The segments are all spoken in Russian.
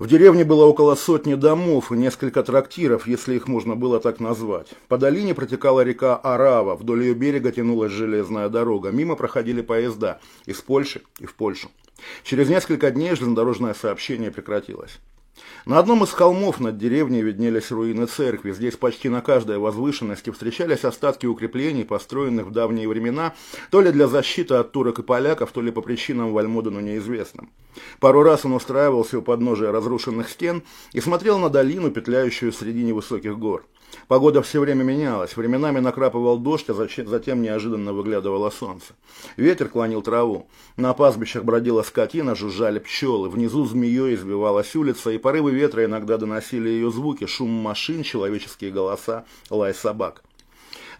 В деревне было около сотни домов и несколько трактиров, если их можно было так назвать. По долине протекала река Арава, вдоль ее берега тянулась железная дорога. Мимо проходили поезда из Польши и в Польшу. Через несколько дней железнодорожное сообщение прекратилось. На одном из холмов над деревней виднелись руины церкви. Здесь почти на каждой возвышенности встречались остатки укреплений, построенных в давние времена, то ли для защиты от турок и поляков, то ли по причинам Вальмодену неизвестным. Пару раз он устраивался у подножия разрушенных стен и смотрел на долину, петляющую среди невысоких гор. Погода все время менялась, временами накрапывал дождь, а затем неожиданно выглядывало солнце. Ветер клонил траву. На пастбищах бродила скотина, жужжали пчелы, внизу змеей избивалась улица, и порывы ветра иногда доносили ее звуки, шум машин, человеческие голоса, лай собак.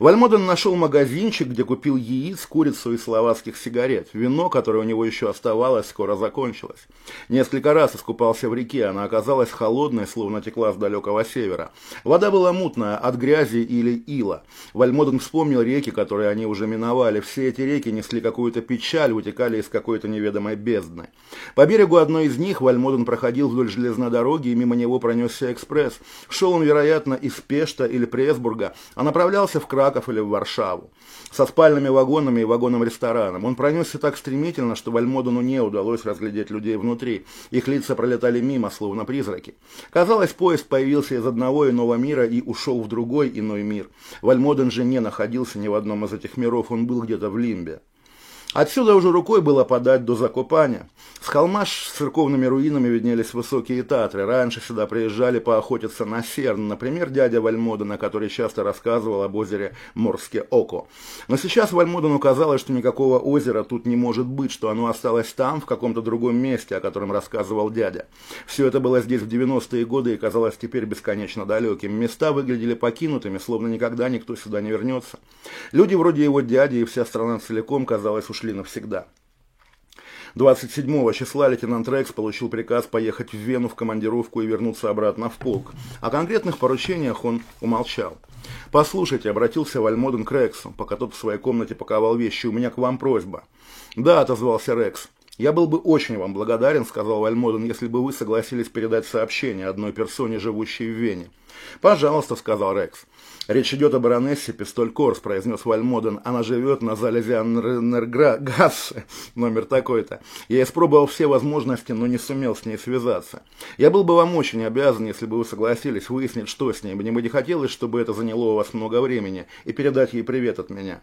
Вальмоден нашел магазинчик, где купил яиц, курицу и словацких сигарет. Вино, которое у него еще оставалось, скоро закончилось. Несколько раз искупался в реке, она оказалась холодной, словно текла с далекого севера. Вода была мутная, от грязи или ила. Вальмоден вспомнил реки, которые они уже миновали. Все эти реки несли какую-то печаль, вытекали из какой-то неведомой бездны. По берегу одной из них Вальмоден проходил вдоль железной дороги, и мимо него пронесся экспресс. Шел он, вероятно, из Пешта или Пресбурга, а направлялся в Красный Краков или в Варшаву, со спальными вагонами и вагоном-рестораном. Он пронесся так стремительно, что Вальмодену не удалось разглядеть людей внутри. Их лица пролетали мимо, словно призраки. Казалось, поезд появился из одного иного мира и ушел в другой иной мир. Вальмоден же не находился ни в одном из этих миров, он был где-то в Лимбе. Отсюда уже рукой было подать до Закопания. С холма с церковными руинами виднелись высокие татры. Раньше сюда приезжали поохотиться на серн, например, дядя Вальмодена, который часто рассказывал об озере Морске Око. Но сейчас Вальмодену казалось, что никакого озера тут не может быть, что оно осталось там, в каком-то другом месте, о котором рассказывал дядя. Все это было здесь в 90-е годы и казалось теперь бесконечно далеким. Места выглядели покинутыми, словно никогда никто сюда не вернется. Люди вроде его дяди и вся страна целиком, казалось, ушли ушли навсегда. 27 числа лейтенант Рекс получил приказ поехать в Вену в командировку и вернуться обратно в полк. О конкретных поручениях он умолчал. «Послушайте», — обратился Вальмоден к Рексу, пока тот в своей комнате паковал вещи, — «у меня к вам просьба». «Да», — отозвался Рекс. «Я был бы очень вам благодарен», — сказал Вальмоден, «если бы вы согласились передать сообщение одной персоне, живущей в Вене». «Пожалуйста», — сказал Рекс. «Речь идет о баронессе Пистоль Корс», — произнес Вальмоден. «Она живет на Залезианнергассе, номер такой-то. Я испробовал все возможности, но не сумел с ней связаться. Я был бы вам очень обязан, если бы вы согласились выяснить, что с ней. Мне бы не хотелось, чтобы это заняло у вас много времени, и передать ей привет от меня».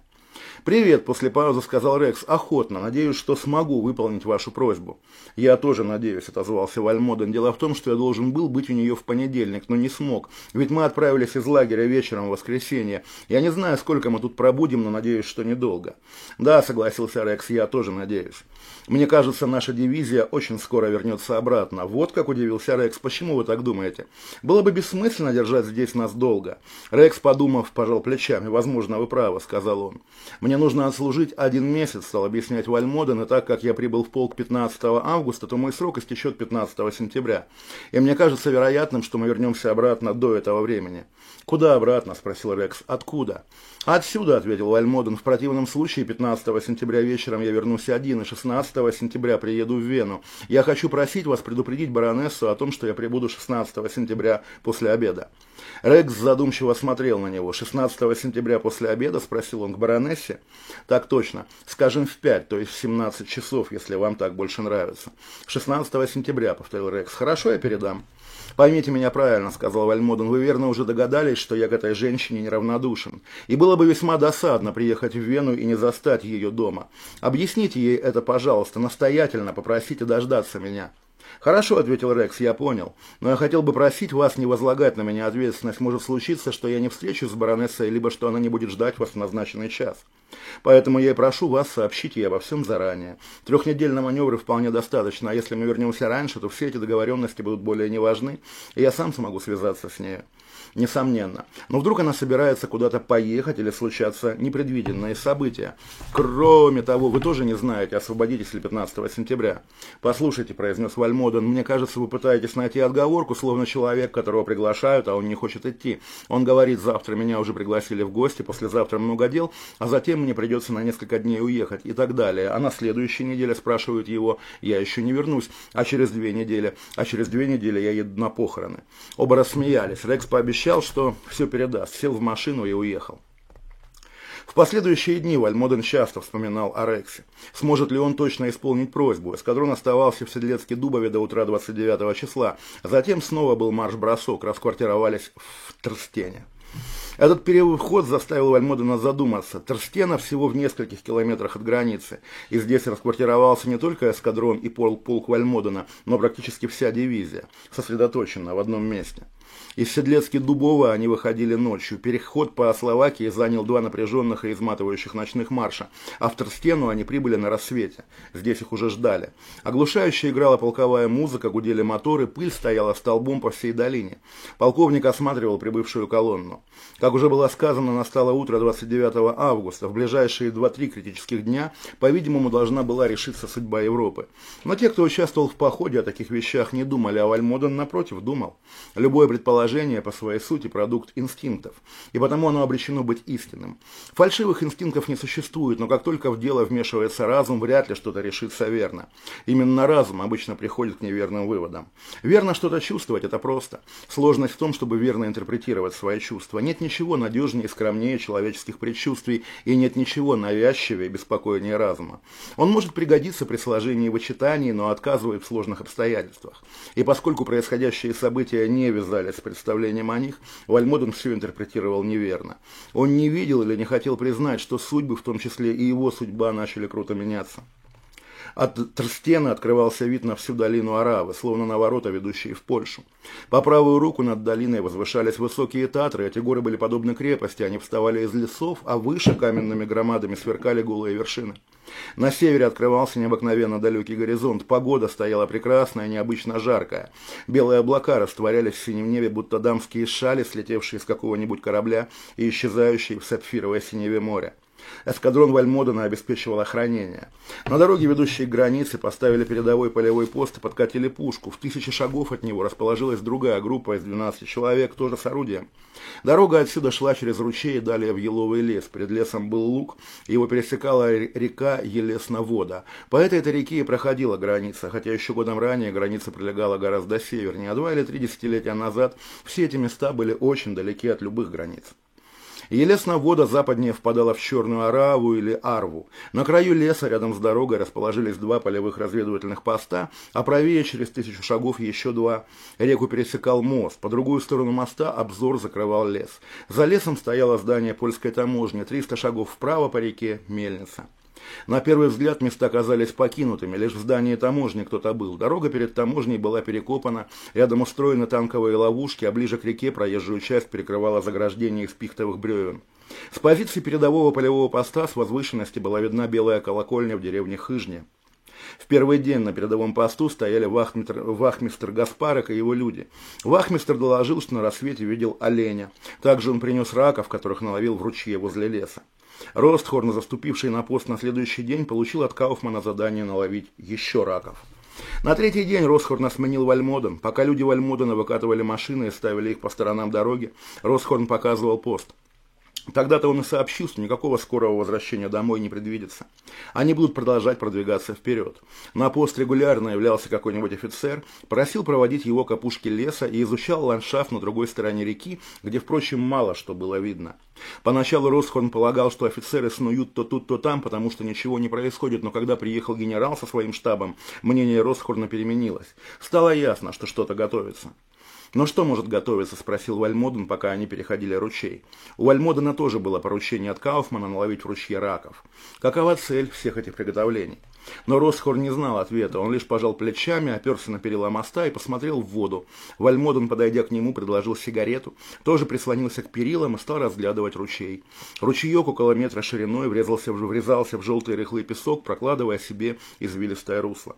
«Привет», – после паузы сказал Рекс. «Охотно. Надеюсь, что смогу выполнить вашу просьбу». «Я тоже надеюсь», – отозвался Вальмоден. «Дело в том, что я должен был быть у нее в понедельник, но не смог. Ведь мы отправились из лагеря вечером в воскресенье. Я не знаю, сколько мы тут пробудем, но надеюсь, что недолго». «Да», – согласился Рекс, – «я тоже надеюсь». «Мне кажется, наша дивизия очень скоро вернется обратно». «Вот как удивился Рекс. Почему вы так думаете?» «Было бы бессмысленно держать здесь нас долго». Рекс, подумав, пожал плечами. «Возможно, вы правы», – сказал он. Мне нужно отслужить один месяц, стал объяснять Вальмоден, и так как я прибыл в полк 15 августа, то мой срок истечет 15 сентября. И мне кажется вероятным, что мы вернемся обратно до этого времени. «Куда обратно?» – спросил Рекс. «Откуда?» «Отсюда», – ответил Вальмоден. «В противном случае 15 сентября вечером я вернусь один, и 16 сентября приеду в Вену. Я хочу просить вас предупредить баронессу о том, что я прибуду 16 сентября после обеда». Рекс задумчиво смотрел на него. 16 сентября после обеда спросил он к баронессе. Так точно. Скажем в 5, то есть в 17 часов, если вам так больше нравится. 16 сентября, повторил Рекс. Хорошо, я передам. «Поймите меня правильно», — сказал Вальмоден, — «вы верно уже догадались, что я к этой женщине неравнодушен. И было бы весьма досадно приехать в Вену и не застать ее дома. Объясните ей это, пожалуйста, настоятельно попросите дождаться меня». «Хорошо», — ответил Рекс, — «я понял. Но я хотел бы просить вас не возлагать на меня ответственность. Может случиться, что я не встречусь с баронессой, либо что она не будет ждать вас в назначенный час. Поэтому я и прошу вас сообщить ей обо всем заранее. Трехнедельного маневра вполне достаточно, а если мы вернемся раньше, то все эти договоренности будут более неважны, и я сам смогу связаться с ней несомненно. Но вдруг она собирается куда-то поехать или случатся непредвиденные события. Кроме того, вы тоже не знаете, освободитесь ли 15 сентября. Послушайте, произнес Вальмо Вальмоден, мне кажется, вы пытаетесь найти отговорку, словно человек, которого приглашают, а он не хочет идти. Он говорит, завтра меня уже пригласили в гости, послезавтра много дел, а затем мне придется на несколько дней уехать и так далее. А на следующей неделе спрашивают его, я еще не вернусь, а через две недели, а через две недели я еду на похороны. Оба рассмеялись. Рекс пообещал, что все передаст, сел в машину и уехал. В последующие дни Вальмоден часто вспоминал о Рексе. Сможет ли он точно исполнить просьбу? Эскадрон оставался в Седлецке Дубове до утра 29 числа. Затем снова был марш-бросок, расквартировались в Трстене. Этот переход заставил Вальмодена задуматься. Терстена всего в нескольких километрах от границы, и здесь расквартировался не только эскадрон и полк Вальмодена, но практически вся дивизия, сосредоточена в одном месте. Из Седлецки-Дубова они выходили ночью. Переход по Словакии занял два напряженных и изматывающих ночных марша. А в Терстену они прибыли на рассвете. Здесь их уже ждали. Оглушающе играла полковая музыка, гудели моторы, пыль стояла столбом по всей долине. Полковник осматривал прибывшую колонну. Как уже было сказано, настало утро 29 августа. В ближайшие 2-3 критических дня, по-видимому, должна была решиться судьба Европы. Но те, кто участвовал в походе, о таких вещах не думали, а Вальмоден, напротив, думал. Любое предположение положение по своей сути продукт инстинктов, и потому оно обречено быть истинным. Фальшивых инстинктов не существует, но как только в дело вмешивается разум, вряд ли что-то решится верно. Именно разум обычно приходит к неверным выводам. Верно что-то чувствовать – это просто. Сложность в том, чтобы верно интерпретировать свои чувства. Нет ничего надежнее и скромнее человеческих предчувствий, и нет ничего навязчивее и беспокойнее разума. Он может пригодиться при сложении и вычитании, но отказывает в сложных обстоятельствах. И поскольку происходящие события не вязались с представлением о них, Вальмоден все интерпретировал неверно. Он не видел или не хотел признать, что судьбы, в том числе и его судьба, начали круто меняться. От Трстена открывался вид на всю долину Аравы, словно на ворота, ведущие в Польшу. По правую руку над долиной возвышались высокие татры, эти горы были подобны крепости, они вставали из лесов, а выше каменными громадами сверкали голые вершины. На севере открывался необыкновенно далекий горизонт, погода стояла прекрасная, необычно жаркая. Белые облака растворялись в синем небе, будто дамские шали, слетевшие с какого-нибудь корабля и исчезающие в сапфировой синеве моря. Эскадрон Вальмодена обеспечивал охранение. На дороге, ведущей к границе, поставили передовой полевой пост и подкатили пушку. В тысячи шагов от него расположилась другая группа из 12 человек, тоже с орудием. Дорога отсюда шла через ручей и далее в еловый лес. Перед лесом был луг, его пересекала река Елесновода. По этой-то реке и проходила граница, хотя еще годом ранее граница прилегала гораздо севернее, а два или три десятилетия назад все эти места были очень далеки от любых границ. Елесна вода западнее впадала в Черную Араву или Арву. На краю леса рядом с дорогой расположились два полевых разведывательных поста, а правее через тысячу шагов еще два. Реку пересекал мост. По другую сторону моста обзор закрывал лес. За лесом стояло здание польской таможни. 300 шагов вправо по реке мельница. На первый взгляд места казались покинутыми, лишь в здании таможни кто-то был. Дорога перед таможней была перекопана, рядом устроены танковые ловушки, а ближе к реке проезжую часть перекрывала заграждение из пихтовых бревен. С позиции передового полевого поста с возвышенности была видна белая колокольня в деревне Хыжне. В первый день на передовом посту стояли вахмистр, вахмистр Гаспарок и его люди. Вахмистр доложил, что на рассвете видел оленя. Также он принес раков, которых наловил в ручье возле леса. Ростхорн, заступивший на пост на следующий день, получил от Кауфмана задание наловить еще раков. На третий день Росхорна сменил Вальмоден. Пока люди Вальмодена выкатывали машины и ставили их по сторонам дороги, Росхорн показывал пост. Тогда-то он и сообщил, что никакого скорого возвращения домой не предвидится. Они будут продолжать продвигаться вперед. На пост регулярно являлся какой-нибудь офицер, просил проводить его к опушке леса и изучал ландшафт на другой стороне реки, где, впрочем, мало что было видно. Поначалу Росхорн полагал, что офицеры снуют то тут, то там, потому что ничего не происходит, но когда приехал генерал со своим штабом, мнение Росхорна переменилось. Стало ясно, что что-то готовится. «Но что может готовиться?» – спросил Вальмоден, пока они переходили ручей. У Вальмодена тоже было поручение от Кауфмана наловить в ручье раков. Какова цель всех этих приготовлений? Но Росхор не знал ответа, он лишь пожал плечами, оперся на перила моста и посмотрел в воду. Вальмоден, подойдя к нему, предложил сигарету, тоже прислонился к перилам и стал разглядывать ручей. Ручеек около метра шириной врезался, врезался в желтый рыхлый песок, прокладывая себе извилистое русло.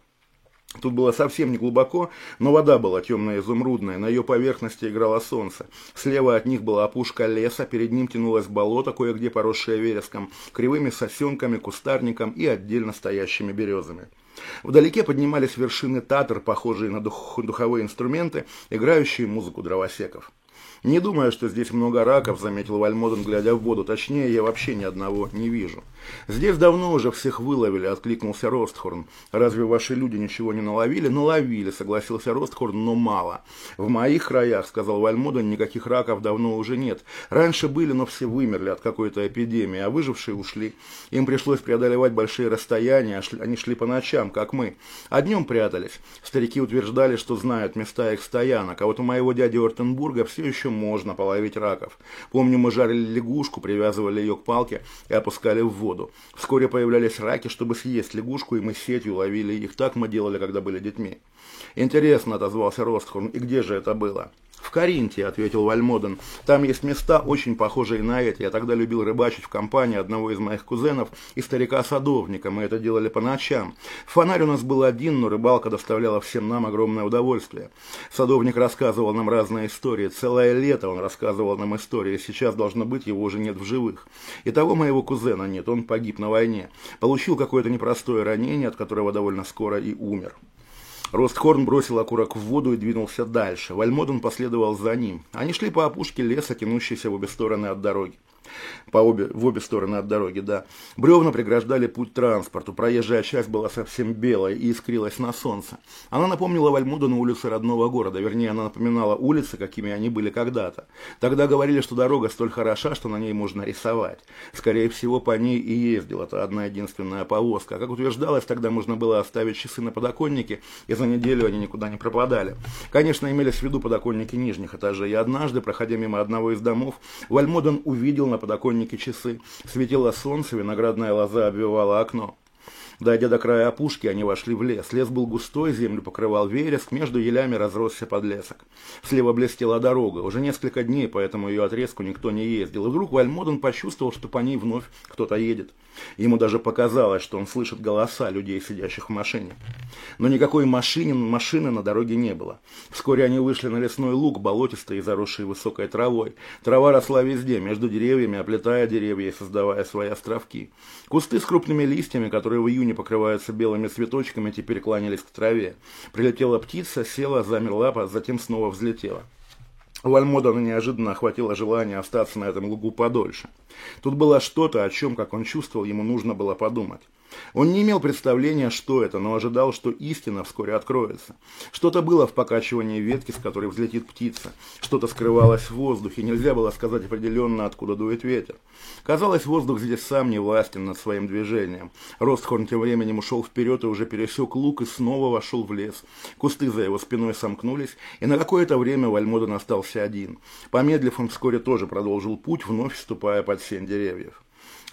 Тут было совсем не глубоко, но вода была темная изумрудная, на ее поверхности играло солнце. Слева от них была опушка леса, перед ним тянулось болото, кое-где поросшее вереском, кривыми сосенками, кустарником и отдельно стоящими березами. Вдалеке поднимались вершины татар, похожие на дух, духовые инструменты, играющие музыку дровосеков. «Не думаю, что здесь много раков», — заметил Вальмоден, глядя в воду. «Точнее, я вообще ни одного не вижу». «Здесь давно уже всех выловили», — откликнулся Ростхорн. «Разве ваши люди ничего не наловили?» «Наловили», — согласился Ростхорн, — «но мало». «В моих краях», — сказал Вальмоден, — «никаких раков давно уже нет. Раньше были, но все вымерли от какой-то эпидемии, а выжившие ушли. Им пришлось преодолевать большие расстояния, они шли по ночам, как мы. А днем прятались. Старики утверждали, что знают места их стоянок, а вот у моего дяди Ортенбурга все еще можно половить раков. Помню, мы жарили лягушку, привязывали ее к палке и опускали в воду. Вскоре появлялись раки, чтобы съесть лягушку, и мы сетью ловили их. Так мы делали, когда были детьми. Интересно, отозвался Ростхорн, и где же это было? «В Каринте», — ответил Вальмоден. «Там есть места, очень похожие на эти. Я тогда любил рыбачить в компании одного из моих кузенов и старика-садовника. Мы это делали по ночам. Фонарь у нас был один, но рыбалка доставляла всем нам огромное удовольствие. Садовник рассказывал нам разные истории. Целое лето он рассказывал нам истории. Сейчас, должно быть, его уже нет в живых. И того моего кузена нет, он погиб на войне. Получил какое-то непростое ранение, от которого довольно скоро и умер». Ростхорн бросил окурок в воду и двинулся дальше. Вальмоден последовал за ним. Они шли по опушке леса, тянущейся в обе стороны от дороги по обе, в обе стороны от дороги, да. Бревна преграждали путь транспорту, проезжая часть была совсем белая и искрилась на солнце. Она напомнила Вальмуду на улице родного города, вернее, она напоминала улицы, какими они были когда-то. Тогда говорили, что дорога столь хороша, что на ней можно рисовать. Скорее всего, по ней и ездила та одна единственная повозка. Как утверждалось, тогда можно было оставить часы на подоконнике, и за неделю они никуда не пропадали. Конечно, имелись в виду подоконники нижних этажей, и однажды, проходя мимо одного из домов, Вальмоден увидел на подоконнике часы. Светило солнце, виноградная лоза обвивала окно. Дойдя до края опушки, они вошли в лес. Лес был густой, землю покрывал вереск, между елями разросся подлесок. Слева блестела дорога. Уже несколько дней по этому ее отрезку никто не ездил. И вдруг Вальмоден почувствовал, что по ней вновь кто-то едет. Ему даже показалось, что он слышит голоса людей, сидящих в машине. Но никакой машины, машины на дороге не было. Вскоре они вышли на лесной луг, болотистый и заросший высокой травой. Трава росла везде, между деревьями, оплетая деревья и создавая свои островки. Кусты с крупными листьями, которые в июне покрываются белыми цветочками, теперь кланялись к траве. Прилетела птица, села, замерла, а затем снова взлетела. Вальмодана неожиданно охватило желание остаться на этом лугу подольше. Тут было что-то, о чем, как он чувствовал, ему нужно было подумать. Он не имел представления, что это, но ожидал, что истина вскоре откроется. Что-то было в покачивании ветки, с которой взлетит птица. Что-то скрывалось в воздухе, нельзя было сказать определенно, откуда дует ветер. Казалось, воздух здесь сам не властен над своим движением. Ростхорн тем временем ушел вперед и уже пересек луг и снова вошел в лес. Кусты за его спиной сомкнулись, и на какое-то время Вальмоден остался один. Помедлив, он вскоре тоже продолжил путь, вновь вступая под сень деревьев.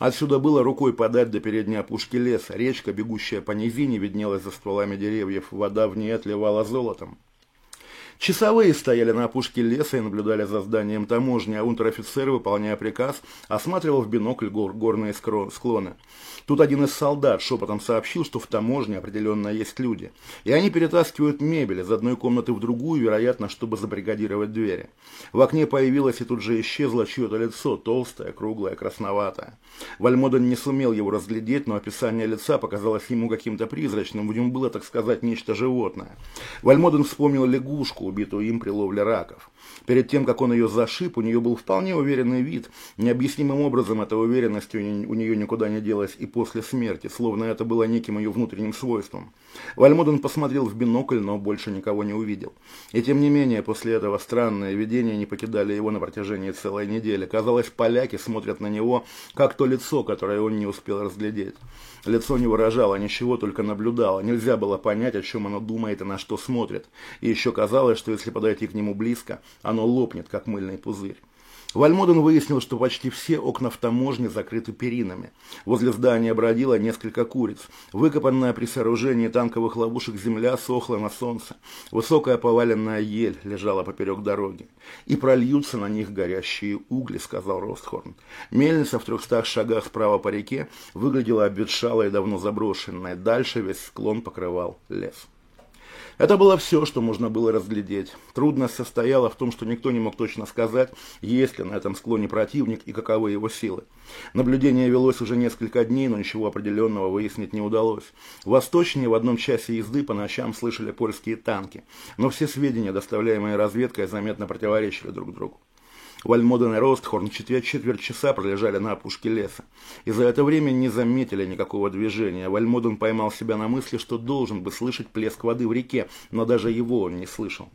Отсюда было рукой подать до передней опушки леса. Речка, бегущая по низине, виднелась за стволами деревьев. Вода в ней отливала золотом. Часовые стояли на опушке леса и наблюдали за зданием таможни, а унтер-офицер, выполняя приказ, осматривал в бинокль гор, горные склоны. Тут один из солдат шепотом сообщил, что в таможне определенно есть люди. И они перетаскивают мебель из одной комнаты в другую, вероятно, чтобы забригадировать двери. В окне появилось и тут же исчезло чье-то лицо, толстое, круглое, красноватое. Вальмоден не сумел его разглядеть, но описание лица показалось ему каким-то призрачным, в нем было, так сказать, нечто животное. Вальмоден вспомнил лягушку, убитую им при ловле раков. Перед тем, как он ее зашиб, у нее был вполне уверенный вид. Необъяснимым образом эта уверенность у нее никуда не делась и после смерти, словно это было неким ее внутренним свойством. Вальмоден посмотрел в бинокль, но больше никого не увидел. И тем не менее, после этого странное видение не покидали его на протяжении целой недели. Казалось, поляки смотрят на него, как то лицо, которое он не успел разглядеть. Лицо не выражало ничего, только наблюдало. Нельзя было понять, о чем оно думает и на что смотрит. И еще казалось, что если подойти к нему близко, оно лопнет, как мыльный пузырь. Вальмоден выяснил, что почти все окна в таможне закрыты перинами. Возле здания бродило несколько куриц. Выкопанная при сооружении танковых ловушек земля сохла на солнце. Высокая поваленная ель лежала поперек дороги. «И прольются на них горящие угли», — сказал Ростхорн. Мельница в трехстах шагах справа по реке выглядела обветшалой и давно заброшенной. Дальше весь склон покрывал лес. Это было все, что можно было разглядеть. Трудность состояла в том, что никто не мог точно сказать, есть ли на этом склоне противник и каковы его силы. Наблюдение велось уже несколько дней, но ничего определенного выяснить не удалось. Восточнее в одном часе езды по ночам слышали польские танки, но все сведения, доставляемые разведкой, заметно противоречили друг другу. Вальмоден и Ростхорн четверть, четверть часа пролежали на опушке леса. И за это время не заметили никакого движения. Вальмоден поймал себя на мысли, что должен бы слышать плеск воды в реке, но даже его он не слышал.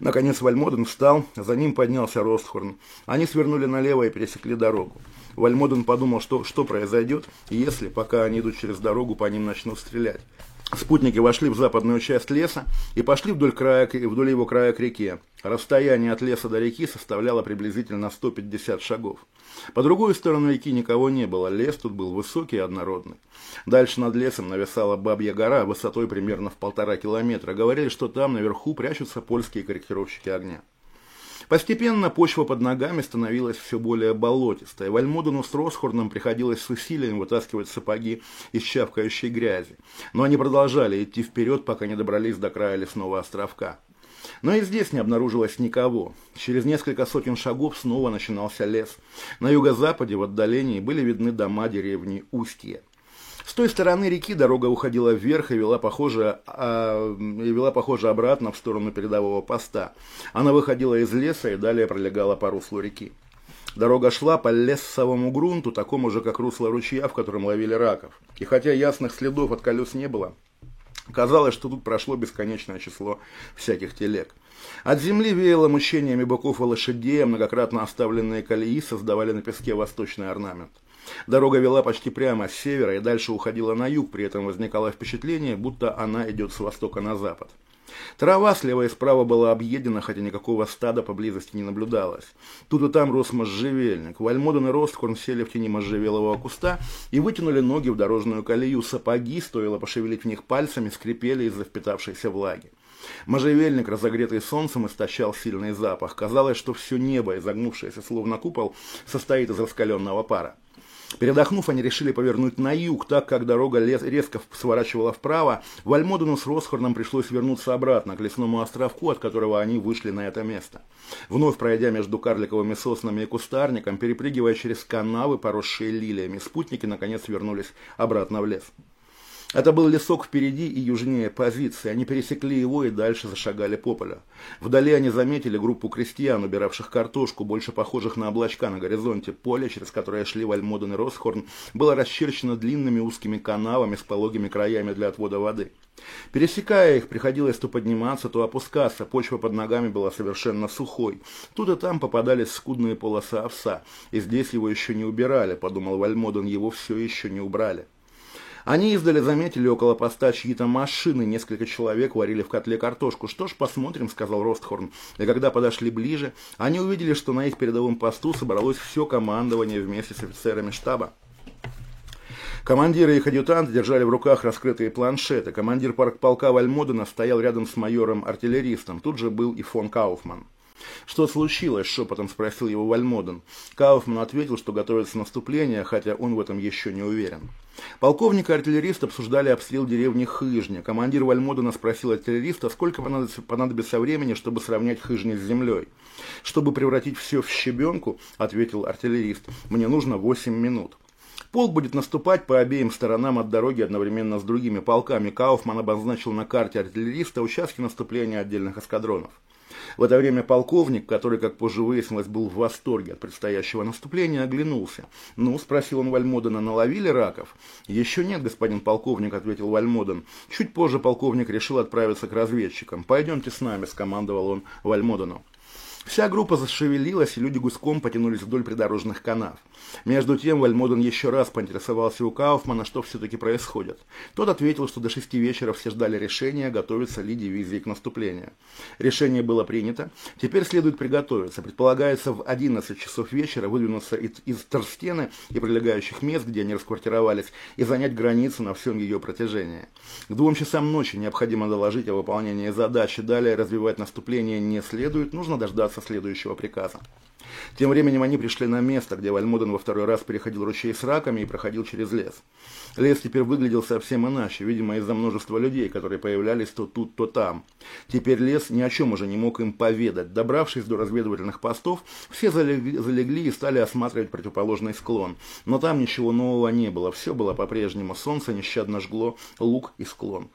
Наконец Вальмоден встал, за ним поднялся Ростхорн. Они свернули налево и пересекли дорогу. Вальмоден подумал, что, что произойдет, если, пока они идут через дорогу, по ним начнут стрелять. Спутники вошли в западную часть леса и пошли вдоль, края, вдоль его края к реке. Расстояние от леса до реки составляло приблизительно 150 шагов. По другой стороне реки никого не было, лес тут был высокий и однородный. Дальше над лесом нависала Бабья гора высотой примерно в полтора километра. Говорили, что там наверху прячутся польские корректировщики огня. Постепенно почва под ногами становилась все более болотистой. Вальмодену с Росхорном приходилось с усилием вытаскивать сапоги из чавкающей грязи. Но они продолжали идти вперед, пока не добрались до края лесного островка. Но и здесь не обнаружилось никого. Через несколько сотен шагов снова начинался лес. На юго-западе в отдалении были видны дома деревни Устье. С той стороны реки дорога уходила вверх и вела, похоже, а, и вела, похоже, обратно в сторону передового поста. Она выходила из леса и далее пролегала по руслу реки. Дорога шла по лесовому грунту, такому же, как русло ручья, в котором ловили раков. И хотя ясных следов от колес не было, казалось, что тут прошло бесконечное число всяких телег. От земли веяло мучениями быков и лошадей, многократно оставленные колеи создавали на песке восточный орнамент. Дорога вела почти прямо с севера и дальше уходила на юг, при этом возникало впечатление, будто она идет с востока на запад. Трава слева и справа была объедена, хотя никакого стада поблизости не наблюдалось. Тут и там рос можжевельник. Вальмоден и Росткорн сели в тени можжевелового куста и вытянули ноги в дорожную колею. Сапоги, стоило пошевелить в них пальцами, скрипели из-за впитавшейся влаги. Можжевельник, разогретый солнцем, истощал сильный запах. Казалось, что все небо, изогнувшееся словно купол, состоит из раскаленного пара. Передохнув, они решили повернуть на юг, так как дорога резко сворачивала вправо. Вальмодену с Росхорном пришлось вернуться обратно к лесному островку, от которого они вышли на это место. Вновь пройдя между карликовыми соснами и кустарником, перепрыгивая через канавы, поросшие лилиями, спутники наконец вернулись обратно в лес. Это был лесок впереди и южнее позиции. Они пересекли его и дальше зашагали по полю. Вдали они заметили группу крестьян, убиравших картошку, больше похожих на облачка на горизонте. Поле, через которое шли Вальмоден и Росхорн, было расчерчено длинными узкими канавами с пологими краями для отвода воды. Пересекая их, приходилось то подниматься, то опускаться, почва под ногами была совершенно сухой. Тут и там попадались скудные полосы овса, и здесь его еще не убирали, подумал Вальмоден, его все еще не убрали. Они издали заметили около поста чьи-то машины, несколько человек варили в котле картошку. «Что ж, посмотрим», — сказал Ростхорн. И когда подошли ближе, они увидели, что на их передовом посту собралось все командование вместе с офицерами штаба. Командиры и их адъютанты держали в руках раскрытые планшеты. Командир полка Вальмодена стоял рядом с майором-артиллеристом. Тут же был и фон Кауфман. «Что случилось?» – шепотом спросил его Вальмоден. Кауфман ответил, что готовится наступление, хотя он в этом еще не уверен. Полковник и артиллерист обсуждали обстрел деревни Хыжня. Командир Вальмодена спросил артиллериста, сколько понадобится, времени, чтобы сравнять Хыжни с землей. «Чтобы превратить все в щебенку», – ответил артиллерист, – «мне нужно 8 минут». Полк будет наступать по обеим сторонам от дороги одновременно с другими полками. Кауфман обозначил на карте артиллериста участки наступления отдельных эскадронов. В это время полковник, который, как позже выяснилось, был в восторге от предстоящего наступления, оглянулся. «Ну?» – спросил он Вальмодена, – «наловили раков?» «Еще нет, господин полковник», – ответил Вальмоден. Чуть позже полковник решил отправиться к разведчикам. «Пойдемте с нами», – скомандовал он Вальмодену. Вся группа зашевелилась, и люди гуськом потянулись вдоль придорожных канав. Между тем Вальмоден еще раз поинтересовался у Кауфмана, что все-таки происходит. Тот ответил, что до шести вечера все ждали решения, готовится ли дивизии к наступлению. Решение было принято. Теперь следует приготовиться. Предполагается в 11 часов вечера выдвинуться из, Торстены и прилегающих мест, где они расквартировались, и занять границу на всем ее протяжении. К двум часам ночи необходимо доложить о выполнении задачи. Далее развивать наступление не следует. Нужно дождаться дождаться следующего приказа. Тем временем они пришли на место, где Вальмоден во второй раз переходил ручей с раками и проходил через лес. Лес теперь выглядел совсем иначе, видимо, из-за множества людей, которые появлялись то тут, то там. Теперь лес ни о чем уже не мог им поведать. Добравшись до разведывательных постов, все залегли, залегли и стали осматривать противоположный склон. Но там ничего нового не было, все было по-прежнему. Солнце нещадно жгло луг и склон.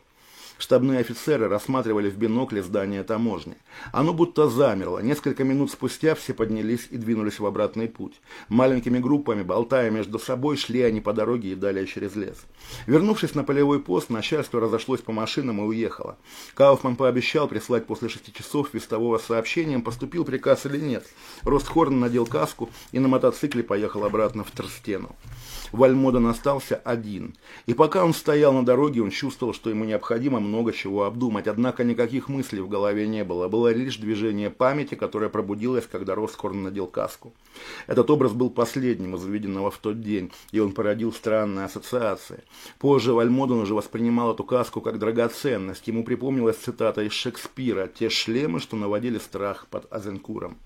Штабные офицеры рассматривали в бинокле здание таможни. Оно будто замерло. Несколько минут спустя все поднялись и двинулись в обратный путь. Маленькими группами, болтая между собой, шли они по дороге и далее через лес. Вернувшись на полевой пост, начальство разошлось по машинам и уехало. Кауфман пообещал прислать после шести часов вестового сообщением, поступил приказ или нет. Ростхорн надел каску и на мотоцикле поехал обратно в Трстену. Вальмоден остался один. И пока он стоял на дороге, он чувствовал, что ему необходимо много чего обдумать. Однако никаких мыслей в голове не было. Было лишь движение памяти, которое пробудилось, когда Роскорн надел каску. Этот образ был последним из увиденного в тот день, и он породил странные ассоциации. Позже Вальмоден уже воспринимал эту каску как драгоценность. Ему припомнилась цитата из Шекспира «Те шлемы, что наводили страх под Азенкуром».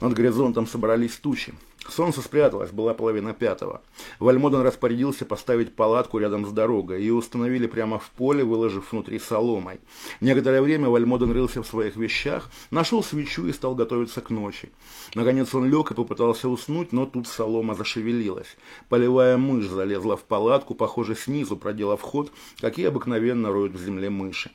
Над горизонтом собрались тучи. Солнце спряталось, была половина пятого. Вальмоден распорядился поставить палатку рядом с дорогой. Ее установили прямо в поле, выложив внутри соломой. Некоторое время Вальмоден рылся в своих вещах, нашел свечу и стал готовиться к ночи. Наконец он лег и попытался уснуть, но тут солома зашевелилась. Полевая мышь залезла в палатку, похоже, снизу проделав ход, какие обыкновенно роют в земле мыши.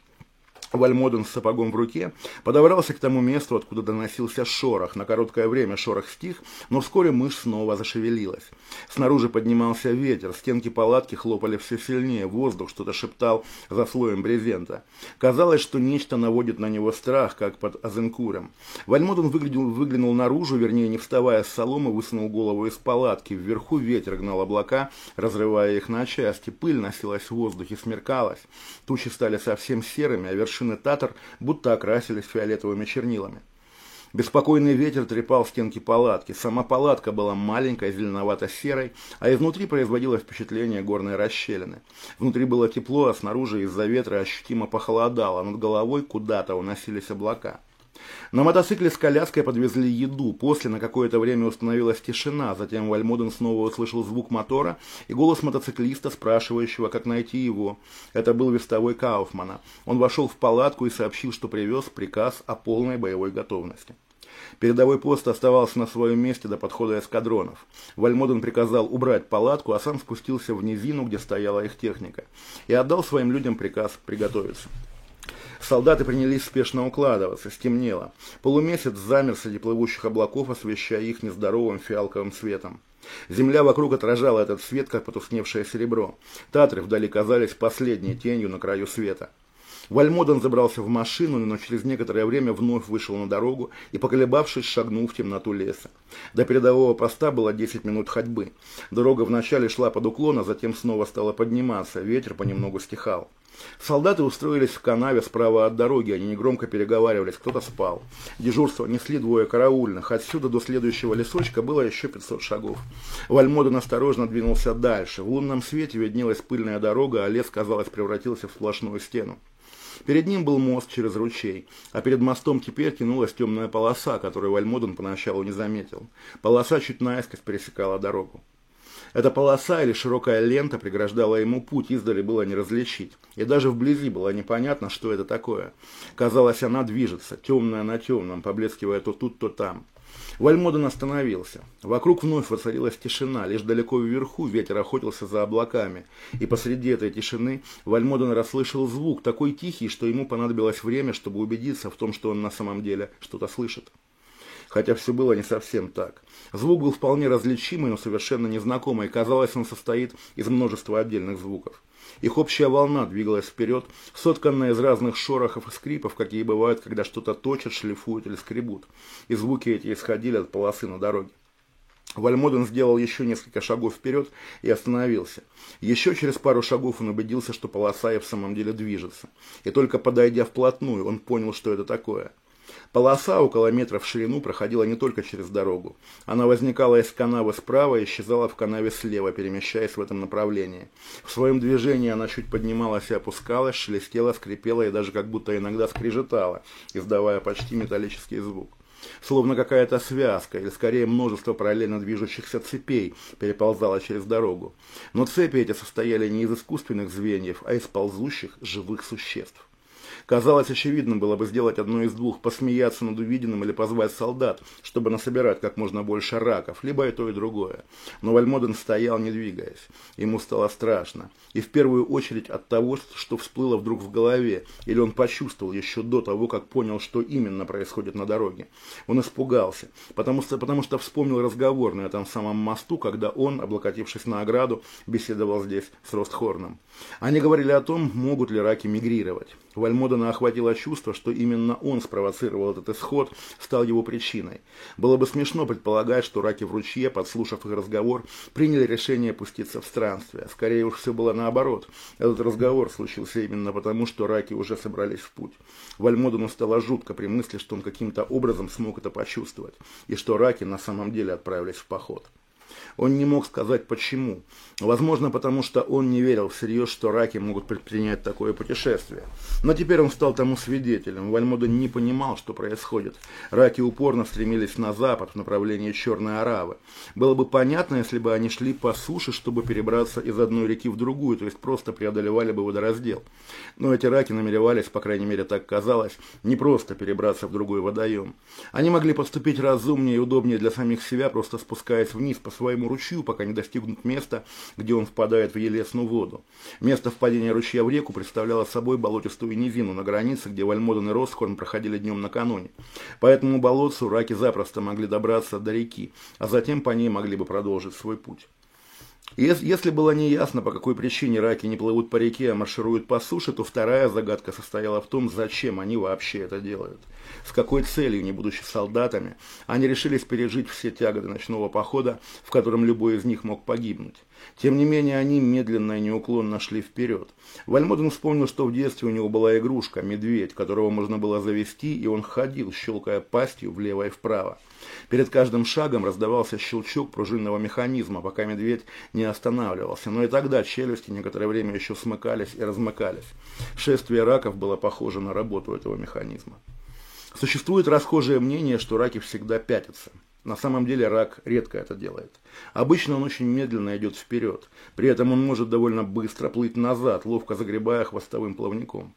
Вальмоден с сапогом в руке подобрался к тому месту, откуда доносился шорох. На короткое время шорох стих, но вскоре мышь снова зашевелилась. Снаружи поднимался ветер, стенки палатки хлопали все сильнее, воздух что-то шептал за слоем брезента. Казалось, что нечто наводит на него страх, как под Азенкуром. Вальмоден выглядел, выглянул наружу, вернее, не вставая с соломы, высунул голову из палатки. Вверху ветер гнал облака, разрывая их на части. Пыль носилась в воздухе, смеркалась. Тучи стали совсем серыми, а вершины вершины Татар будто окрасились фиолетовыми чернилами. Беспокойный ветер трепал стенки палатки. Сама палатка была маленькой, зеленовато-серой, а изнутри производила впечатление горной расщелины. Внутри было тепло, а снаружи из-за ветра ощутимо похолодало. Над головой куда-то уносились облака. На мотоцикле с коляской подвезли еду. После на какое-то время установилась тишина. Затем Вальмоден снова услышал звук мотора и голос мотоциклиста, спрашивающего, как найти его. Это был вестовой Кауфмана. Он вошел в палатку и сообщил, что привез приказ о полной боевой готовности. Передовой пост оставался на своем месте до подхода эскадронов. Вальмоден приказал убрать палатку, а сам спустился в низину, где стояла их техника, и отдал своим людям приказ приготовиться. Солдаты принялись спешно укладываться, стемнело. Полумесяц замер среди плывущих облаков, освещая их нездоровым фиалковым светом. Земля вокруг отражала этот свет, как потускневшее серебро. Татры вдали казались последней тенью на краю света. Вальмоден забрался в машину, но через некоторое время вновь вышел на дорогу и, поколебавшись, шагнул в темноту леса. До передового поста было 10 минут ходьбы. Дорога вначале шла под уклон, а затем снова стала подниматься, ветер понемногу стихал. Солдаты устроились в канаве справа от дороги, они негромко переговаривались, кто-то спал. Дежурство несли двое караульных, отсюда до следующего лесочка было еще 500 шагов. Вальмоден осторожно двинулся дальше. В лунном свете виднелась пыльная дорога, а лес, казалось, превратился в сплошную стену. Перед ним был мост через ручей, а перед мостом теперь тянулась темная полоса, которую Вальмоден поначалу не заметил. Полоса чуть наискось пересекала дорогу. Эта полоса или широкая лента преграждала ему путь, издали было не различить. И даже вблизи было непонятно, что это такое. Казалось, она движется, темная на темном, поблескивая то тут, то там. Вальмоден остановился. Вокруг вновь воцарилась тишина, лишь далеко вверху ветер охотился за облаками. И посреди этой тишины Вальмоден расслышал звук, такой тихий, что ему понадобилось время, чтобы убедиться в том, что он на самом деле что-то слышит хотя все было не совсем так. Звук был вполне различимый, но совершенно незнакомый, казалось, он состоит из множества отдельных звуков. Их общая волна двигалась вперед, сотканная из разных шорохов и скрипов, какие бывают, когда что-то точат, шлифуют или скребут. И звуки эти исходили от полосы на дороге. Вальмоден сделал еще несколько шагов вперед и остановился. Еще через пару шагов он убедился, что полоса и в самом деле движется. И только подойдя вплотную, он понял, что это такое – Полоса около метра в ширину проходила не только через дорогу. Она возникала из канавы справа и исчезала в канаве слева, перемещаясь в этом направлении. В своем движении она чуть поднималась и опускалась, шелестела, скрипела и даже как будто иногда скрежетала, издавая почти металлический звук. словно какая-то связка, или скорее множество параллельно движущихся цепей переползало через дорогу. Но цепи эти состояли не из искусственных звеньев, а из ползущих живых существ. Казалось, очевидным было бы сделать одно из двух, посмеяться над увиденным или позвать солдат, чтобы насобирать как можно больше раков, либо и то, и другое. Но Вальмоден стоял, не двигаясь. Ему стало страшно. И в первую очередь от того, что всплыло вдруг в голове, или он почувствовал еще до того, как понял, что именно происходит на дороге. Он испугался, потому что, потому что вспомнил разговор на этом самом мосту, когда он, облокотившись на ограду, беседовал здесь с Ростхорном. Они говорили о том, могут ли раки мигрировать. Вальмодена охватило чувство, что именно он спровоцировал этот исход, стал его причиной. Было бы смешно предполагать, что раки в ручье, подслушав их разговор, приняли решение пуститься в странствие. Скорее уж все было наоборот. Этот разговор случился именно потому, что раки уже собрались в путь. Вальмодену стало жутко при мысли, что он каким-то образом смог это почувствовать, и что раки на самом деле отправились в поход. Он не мог сказать почему. Возможно, потому что он не верил всерьез, что раки могут предпринять такое путешествие. Но теперь он стал тому свидетелем. Вальмода не понимал, что происходит. Раки упорно стремились на запад, в направлении Черной Аравы. Было бы понятно, если бы они шли по суше, чтобы перебраться из одной реки в другую, то есть просто преодолевали бы водораздел. Но эти раки намеревались, по крайней мере так казалось, не просто перебраться в другой водоем. Они могли поступить разумнее и удобнее для самих себя, просто спускаясь вниз по своему своему ручью, пока не достигнут места, где он впадает в елесную воду. Место впадения ручья в реку представляло собой болотистую низину на границе, где Вальмоден и Росхорн проходили днем накануне. По этому болотцу раки запросто могли добраться до реки, а затем по ней могли бы продолжить свой путь. Если было неясно, по какой причине раки не плывут по реке, а маршируют по суше, то вторая загадка состояла в том, зачем они вообще это делают. С какой целью, не будучи солдатами, они решились пережить все тяготы ночного похода, в котором любой из них мог погибнуть. Тем не менее, они медленно и неуклонно шли вперед. Вальмоден вспомнил, что в детстве у него была игрушка, медведь, которого можно было завести, и он ходил, щелкая пастью влево и вправо. Перед каждым шагом раздавался щелчок пружинного механизма, пока медведь не останавливался, но и тогда челюсти некоторое время еще смыкались и размыкались. Шествие раков было похоже на работу этого механизма. Существует расхожее мнение, что раки всегда пятятся. На самом деле рак редко это делает. Обычно он очень медленно идет вперед. При этом он может довольно быстро плыть назад, ловко загребая хвостовым плавником.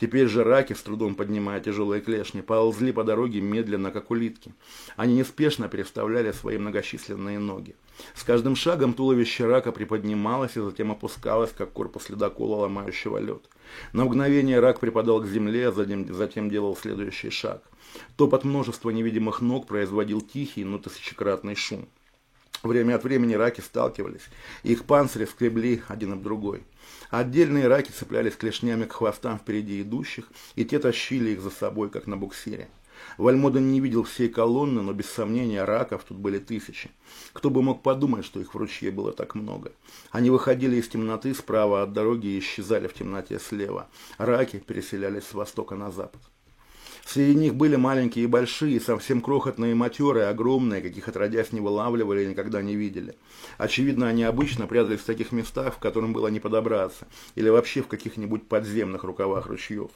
Теперь же раки, с трудом поднимая тяжелые клешни, ползли по дороге медленно, как улитки. Они неспешно переставляли свои многочисленные ноги. С каждым шагом туловище рака приподнималось и затем опускалось, как корпус ледокола, ломающего лед. На мгновение рак припадал к земле, а затем, затем делал следующий шаг. Топот множества невидимых ног производил тихий, но тысячекратный шум. Время от времени раки сталкивались, и их панцири скребли один об другой. Отдельные раки цеплялись клешнями к хвостам впереди идущих, и те тащили их за собой, как на буксире. Вальмоден не видел всей колонны, но без сомнения раков тут были тысячи. Кто бы мог подумать, что их в ручье было так много. Они выходили из темноты справа от дороги и исчезали в темноте слева. Раки переселялись с востока на запад. Среди них были маленькие и большие, совсем крохотные матеры, огромные, каких отродясь не вылавливали и никогда не видели. Очевидно, они обычно прятались в таких местах, в которых было не подобраться, или вообще в каких-нибудь подземных рукавах ручьев.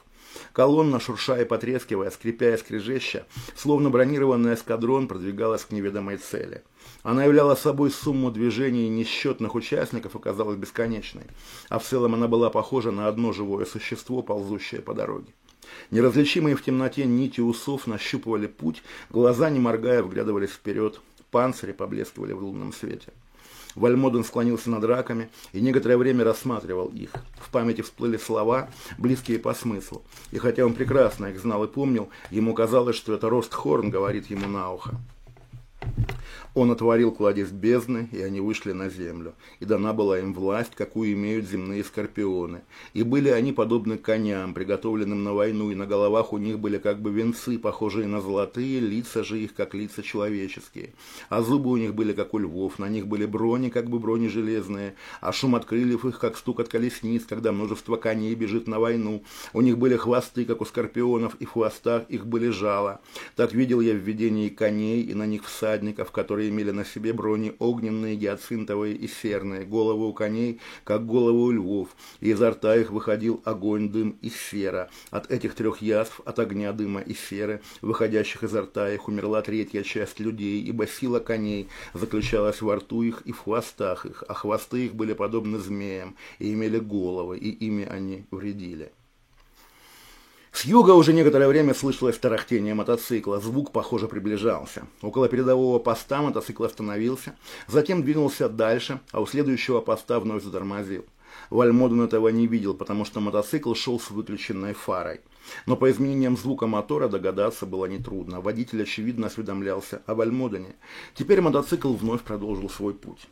Колонна, шуршая и потрескивая, скрипя и скрежеща, словно бронированный эскадрон, продвигалась к неведомой цели. Она являла собой сумму движений несчетных участников и казалась бесконечной, а в целом она была похожа на одно живое существо, ползущее по дороге. Неразличимые в темноте нити усов нащупывали путь, глаза, не моргая, вглядывались вперед, панцири поблескивали в лунном свете. Вальмоден склонился над раками и некоторое время рассматривал их. В памяти всплыли слова, близкие по смыслу. И хотя он прекрасно их знал и помнил, ему казалось, что это Рост Хорн говорит ему на ухо. Он отворил кладезь бездны, и они вышли на землю, и дана была им власть, какую имеют земные скорпионы. И были они подобны коням, приготовленным на войну, и на головах у них были как бы венцы, похожие на золотые, лица же их, как лица человеческие. А зубы у них были, как у львов, на них были брони, как бы брони железные, а шум от крыльев их, как стук от колесниц, когда множество коней бежит на войну. У них были хвосты, как у скорпионов, и в хвостах их были жала. Так видел я в видении коней, и на них всадников, которые которые имели на себе брони огненные, гиацинтовые и серные, головы у коней, как головы у львов, и изо рта их выходил огонь, дым и сера. От этих трех язв, от огня, дыма и серы, выходящих изо рта их, умерла третья часть людей, ибо сила коней заключалась во рту их и в хвостах их, а хвосты их были подобны змеям и имели головы, и ими они вредили. С юга уже некоторое время слышалось тарахтение мотоцикла. Звук, похоже, приближался. Около передового поста мотоцикл остановился, затем двинулся дальше, а у следующего поста вновь затормозил. Вальмоден этого не видел, потому что мотоцикл шел с выключенной фарой. Но по изменениям звука мотора догадаться было нетрудно. Водитель, очевидно, осведомлялся о Вальмодене. Теперь мотоцикл вновь продолжил свой путь.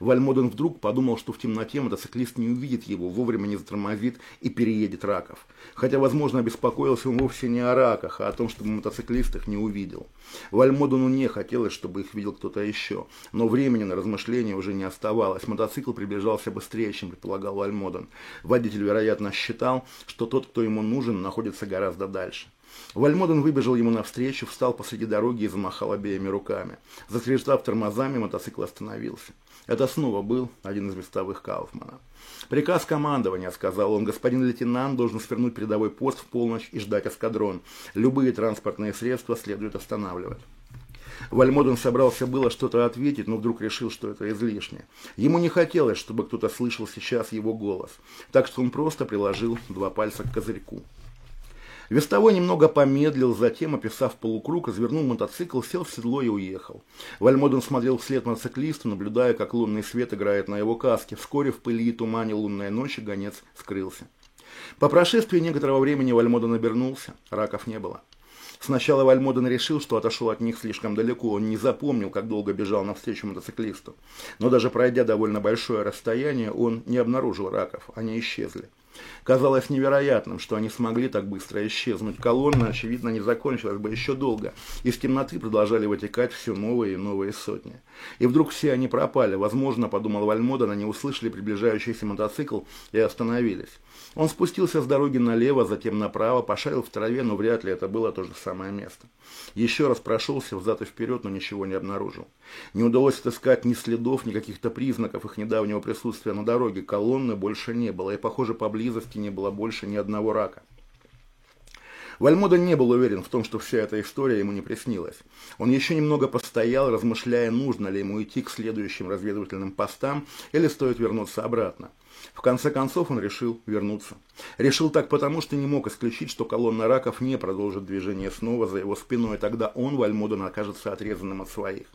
Вальмоден вдруг подумал, что в темноте мотоциклист не увидит его, вовремя не затормозит и переедет раков. Хотя, возможно, обеспокоился он вовсе не о раках, а о том, чтобы мотоциклист их не увидел. Вальмодену не хотелось, чтобы их видел кто-то еще. Но времени на размышления уже не оставалось. Мотоцикл приближался быстрее, чем предполагал Вальмоден. Водитель, вероятно, считал, что тот, кто ему нужен, находится гораздо дальше. Вальмоден выбежал ему навстречу, встал посреди дороги и замахал обеими руками. Заскрежетав тормозами, мотоцикл остановился. Это снова был один из вестовых Кауфмана. «Приказ командования», — сказал он, — «господин лейтенант должен свернуть передовой пост в полночь и ждать эскадрон. Любые транспортные средства следует останавливать». Вальмоден собрался было что-то ответить, но вдруг решил, что это излишне. Ему не хотелось, чтобы кто-то слышал сейчас его голос, так что он просто приложил два пальца к козырьку. Вестовой немного помедлил, затем, описав полукруг, развернул мотоцикл, сел в седло и уехал. Вальмоден смотрел вслед мотоциклисту, наблюдая, как лунный свет играет на его каске. Вскоре в пыли и тумане лунной ночи гонец скрылся. По прошествии некоторого времени Вальмоден обернулся. Раков не было. Сначала Вальмоден решил, что отошел от них слишком далеко. Он не запомнил, как долго бежал навстречу мотоциклисту. Но даже пройдя довольно большое расстояние, он не обнаружил раков. Они исчезли. Казалось невероятным, что они смогли так быстро исчезнуть. Колонна, очевидно, не закончилась бы еще долго. Из темноты продолжали вытекать все новые и новые сотни. И вдруг все они пропали. Возможно, подумал Вальмоден, они услышали приближающийся мотоцикл и остановились. Он спустился с дороги налево, затем направо, пошарил в траве, но вряд ли это было то же самое место. Еще раз прошелся взад и вперед, но ничего не обнаружил. Не удалось отыскать ни следов, ни каких-то признаков их недавнего присутствия на дороге. Колонны больше не было, и, похоже, поблизости не было больше ни одного рака. Вальмода не был уверен в том, что вся эта история ему не приснилась. Он еще немного постоял, размышляя, нужно ли ему идти к следующим разведывательным постам или стоит вернуться обратно. В конце концов он решил вернуться. Решил так потому, что не мог исключить, что колонна раков не продолжит движение снова за его спиной, тогда он, Вальмоден, окажется отрезанным от своих.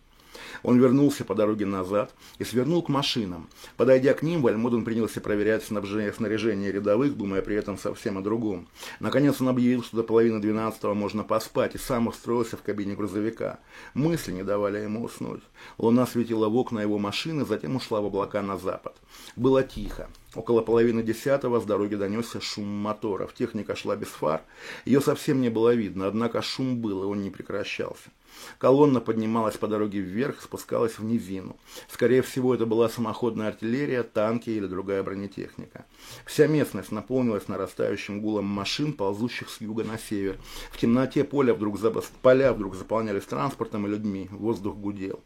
Он вернулся по дороге назад и свернул к машинам. Подойдя к ним, Вальмоден принялся проверять снабжение, снаряжение рядовых, думая при этом совсем о другом. Наконец он объявил, что до половины двенадцатого можно поспать, и сам устроился в кабине грузовика. Мысли не давали ему уснуть. Луна светила в окна его машины, затем ушла в облака на запад. Было тихо. Около половины десятого с дороги донесся шум моторов. Техника шла без фар. Ее совсем не было видно, однако шум был, и он не прекращался. Колонна поднималась по дороге вверх, спускалась в низину. Скорее всего, это была самоходная артиллерия, танки или другая бронетехника. Вся местность наполнилась нарастающим гулом машин, ползущих с юга на север. В темноте поля вдруг, поля вдруг заполнялись транспортом и людьми. Воздух гудел.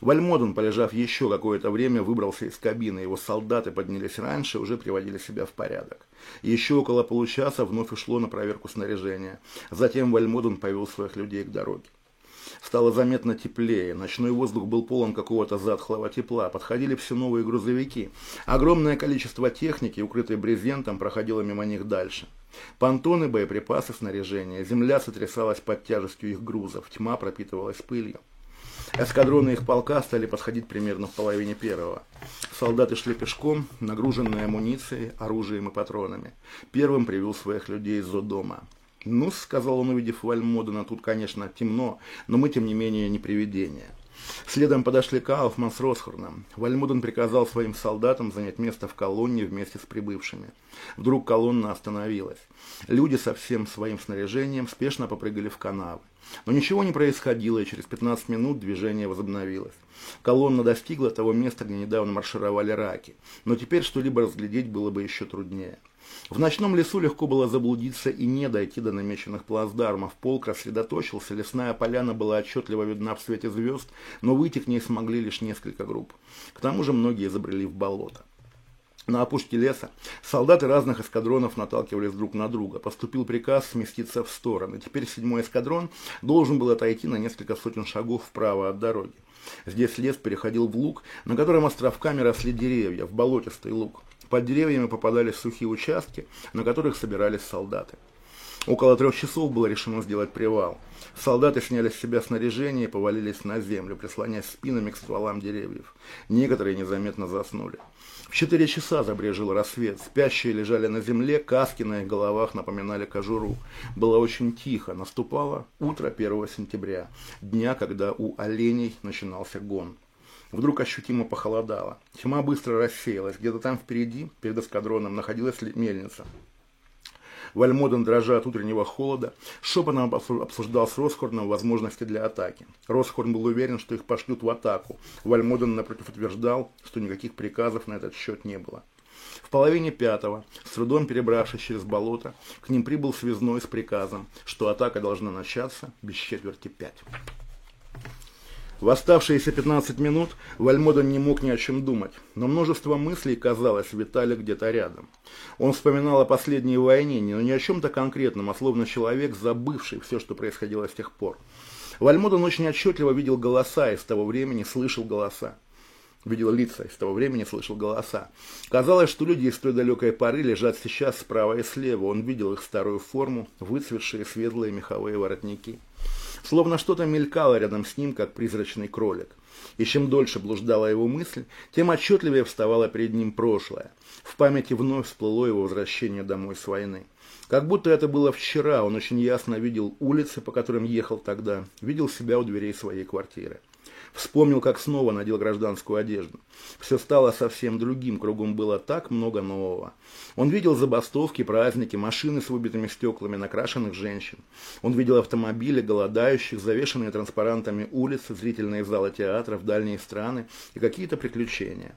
Вальмоден, полежав еще какое-то время, выбрался из кабины. Его солдаты поднялись раньше, уже приводили себя в порядок. Еще около получаса вновь ушло на проверку снаряжения. Затем Вальмоден повел своих людей к дороге. Стало заметно теплее, ночной воздух был полон какого-то затхлого тепла, подходили все новые грузовики. Огромное количество техники, укрытой брезентом, проходило мимо них дальше. Понтоны, боеприпасы, снаряжение. Земля сотрясалась под тяжестью их грузов, тьма пропитывалась пылью. Эскадроны их полка стали подходить примерно в половине первого. Солдаты шли пешком, нагруженные амуницией, оружием и патронами. Первым привел своих людей из дома. «Ну, — сказал он, увидев Вальмодена, — тут, конечно, темно, но мы, тем не менее, не привидения». Следом подошли Кауфман с Росхорном. Вальмуден приказал своим солдатам занять место в колонне вместе с прибывшими. Вдруг колонна остановилась. Люди со всем своим снаряжением спешно попрыгали в канавы. Но ничего не происходило, и через 15 минут движение возобновилось. Колонна достигла того места, где недавно маршировали раки. Но теперь что-либо разглядеть было бы еще труднее. В ночном лесу легко было заблудиться и не дойти до намеченных плацдармов. Полк рассредоточился, лесная поляна была отчетливо видна в свете звезд, но выйти к ней смогли лишь несколько групп. К тому же многие забрели в болото. На опушке леса солдаты разных эскадронов наталкивались друг на друга. Поступил приказ сместиться в стороны. Теперь седьмой эскадрон должен был отойти на несколько сотен шагов вправо от дороги. Здесь лес переходил в луг, на котором островками росли деревья, в болотистый луг. Под деревьями попадались сухие участки, на которых собирались солдаты. Около трех часов было решено сделать привал. Солдаты сняли с себя снаряжение и повалились на землю, прислонясь спинами к стволам деревьев. Некоторые незаметно заснули. В четыре часа забрежил рассвет. Спящие лежали на земле, каски на их головах напоминали кожуру. Было очень тихо. Наступало утро 1 сентября, дня, когда у оленей начинался гон. Вдруг ощутимо похолодало. Тьма быстро рассеялась. Где-то там впереди, перед эскадроном, находилась мельница. Вальмоден, дрожа от утреннего холода, шепотом обсуждал с Росхорном возможности для атаки. Росхорн был уверен, что их пошлют в атаку. Вальмоден, напротив, утверждал, что никаких приказов на этот счет не было. В половине пятого, с трудом перебравшись через болото, к ним прибыл связной с приказом, что атака должна начаться без четверти пять. В оставшиеся 15 минут Вальмоден не мог ни о чем думать, но множество мыслей, казалось, витали где-то рядом. Он вспоминал о последней войне, но не о чем-то конкретном, а словно человек, забывший все, что происходило с тех пор. Вальмоден очень отчетливо видел голоса и с того времени слышал голоса. Видел лица, и с того времени слышал голоса. Казалось, что люди из той далекой поры лежат сейчас справа и слева. Он видел их старую форму, выцветшие светлые меховые воротники. Словно что-то мелькало рядом с ним, как призрачный кролик. И чем дольше блуждала его мысль, тем отчетливее вставало перед ним прошлое. В памяти вновь всплыло его возвращение домой с войны. Как будто это было вчера, он очень ясно видел улицы, по которым ехал тогда, видел себя у дверей своей квартиры. Вспомнил, как снова надел гражданскую одежду. Все стало совсем другим, кругом было так много нового. Он видел забастовки, праздники, машины с выбитыми стеклами, накрашенных женщин. Он видел автомобили, голодающих, завешенные транспарантами улицы, зрительные залы театров, дальние страны и какие-то приключения.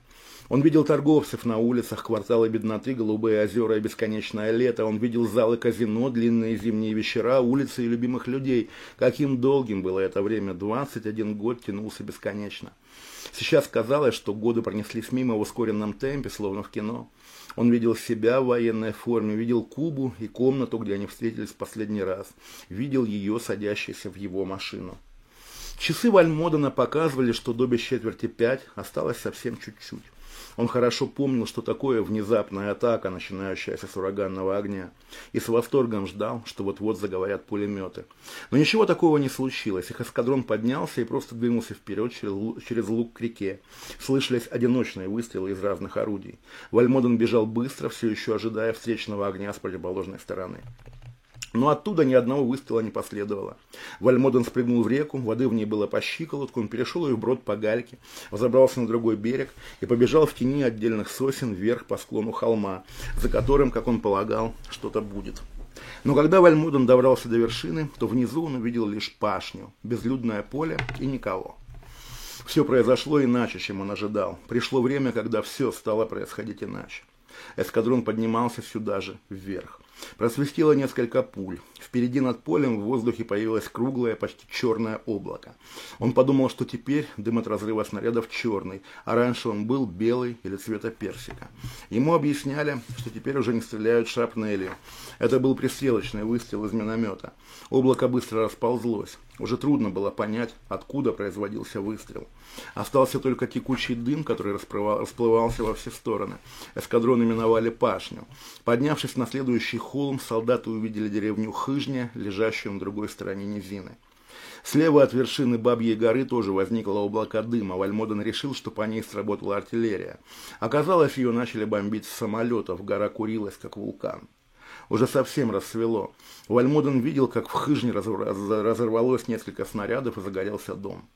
Он видел торговцев на улицах, кварталы бедноты, голубые озера и бесконечное лето. Он видел залы казино, длинные зимние вечера, улицы и любимых людей. Каким долгим было это время. 21 год тянулся бесконечно. Сейчас казалось, что годы пронеслись мимо в ускоренном темпе, словно в кино. Он видел себя в военной форме, видел Кубу и комнату, где они встретились в последний раз. Видел ее, садящейся в его машину. Часы Вальмодена показывали, что до без четверти пять осталось совсем чуть-чуть. Он хорошо помнил, что такое внезапная атака, начинающаяся с ураганного огня, и с восторгом ждал, что вот-вот заговорят пулеметы. Но ничего такого не случилось. Их эскадрон поднялся и просто двинулся вперед через, луг к реке. Слышались одиночные выстрелы из разных орудий. Вальмоден бежал быстро, все еще ожидая встречного огня с противоположной стороны. Но оттуда ни одного выстрела не последовало. Вальмоден спрыгнул в реку, воды в ней было по щиколотку, он перешел ее вброд по гальке, взобрался на другой берег и побежал в тени отдельных сосен вверх по склону холма, за которым, как он полагал, что-то будет. Но когда Вальмоден добрался до вершины, то внизу он увидел лишь пашню, безлюдное поле и никого. Все произошло иначе, чем он ожидал. Пришло время, когда все стало происходить иначе. Эскадрон поднимался сюда же, вверх. Просвистело несколько пуль. Впереди над полем в воздухе появилось круглое, почти черное облако. Он подумал, что теперь дым от разрыва снарядов черный, а раньше он был белый или цвета персика. Ему объясняли, что теперь уже не стреляют шрапнелью. Это был пристрелочный выстрел из миномета. Облако быстро расползлось. Уже трудно было понять, откуда производился выстрел. Остался только текучий дым, который расплывался во все стороны. Эскадроны миновали пашню. Поднявшись на следующий холм, солдаты увидели деревню Хыжня, лежащую на другой стороне низины. Слева от вершины Бабьей горы тоже возникло облако дыма. Вальмоден решил, что по ней сработала артиллерия. Оказалось, ее начали бомбить с самолетов. Гора курилась, как вулкан. Уже совсем рассвело. Вальмоден видел, как в хыжне разорвалось несколько снарядов и загорелся дом.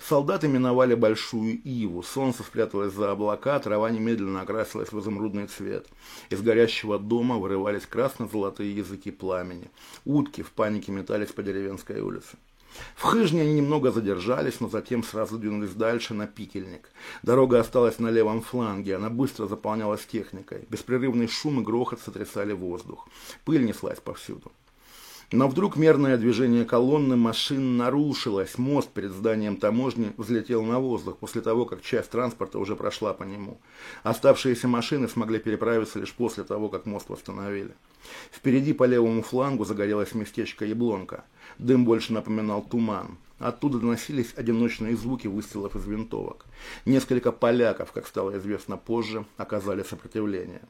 Солдаты миновали большую иву, солнце спряталось за облака, трава немедленно окрасилась в изумрудный цвет. Из горящего дома вырывались красно-золотые языки пламени. Утки в панике метались по деревенской улице. В Хыжне они немного задержались, но затем сразу двинулись дальше на Пикельник. Дорога осталась на левом фланге, она быстро заполнялась техникой. Беспрерывный шум и грохот сотрясали воздух. Пыль неслась повсюду. Но вдруг мерное движение колонны машин нарушилось. Мост перед зданием таможни взлетел на воздух после того, как часть транспорта уже прошла по нему. Оставшиеся машины смогли переправиться лишь после того, как мост восстановили. Впереди по левому флангу загорелось местечко Яблонка. Дым больше напоминал туман. Оттуда доносились одиночные звуки выстрелов из винтовок. Несколько поляков, как стало известно позже, оказали сопротивление.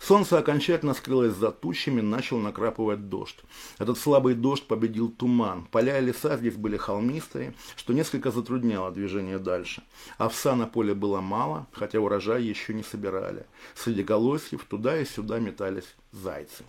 Солнце окончательно скрылось за тучами, начал накрапывать дождь. Этот слабый дождь победил туман. Поля и леса здесь были холмистые, что несколько затрудняло движение дальше. Овса на поле было мало, хотя урожай еще не собирали. Среди колосьев туда и сюда метались зайцы.